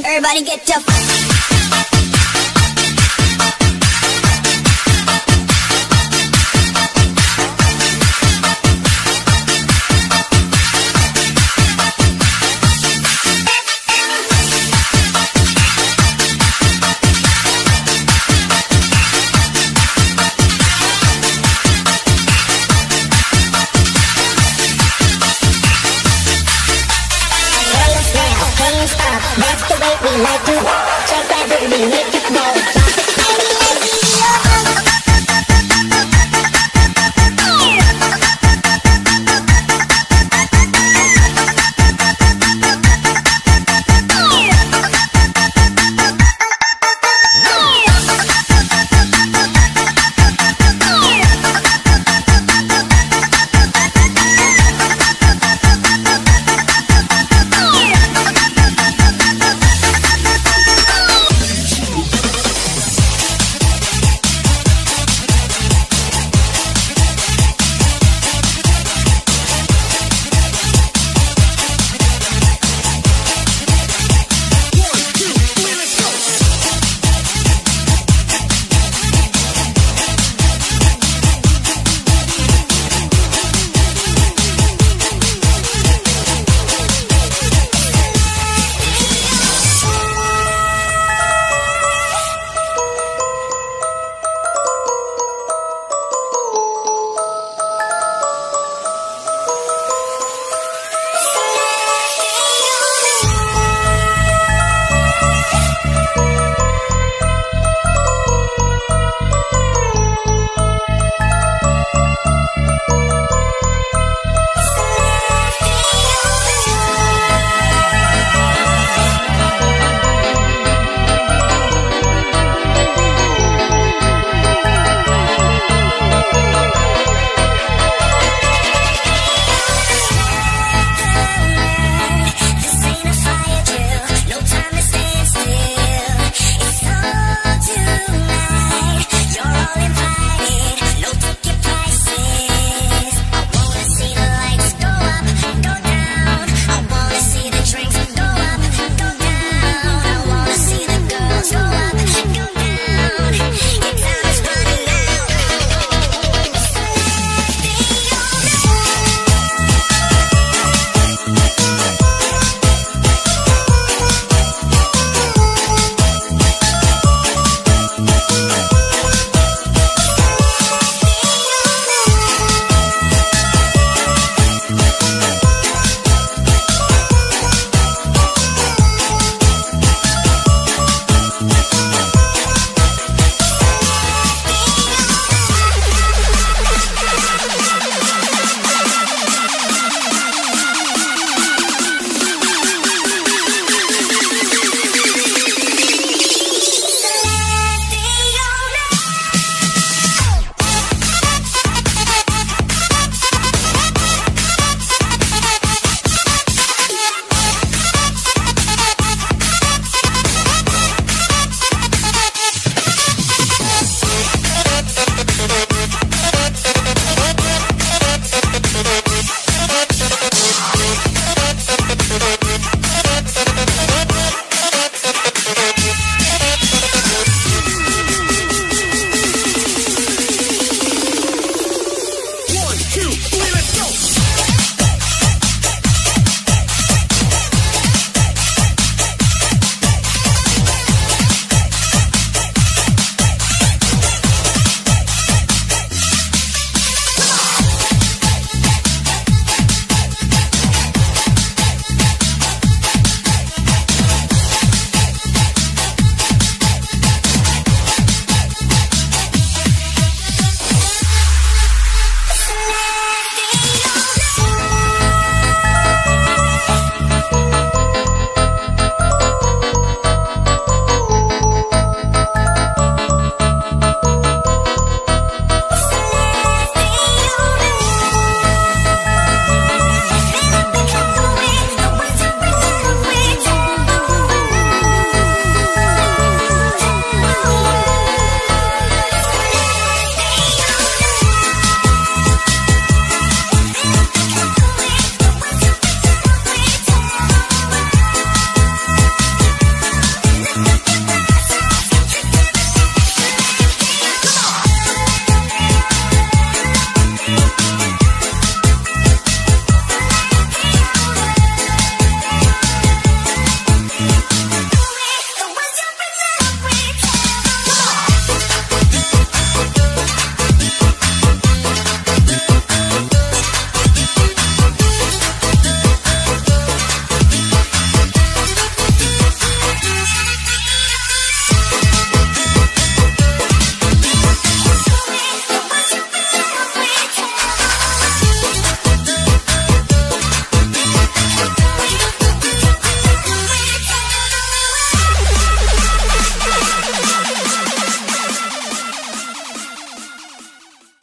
everybody get the fuck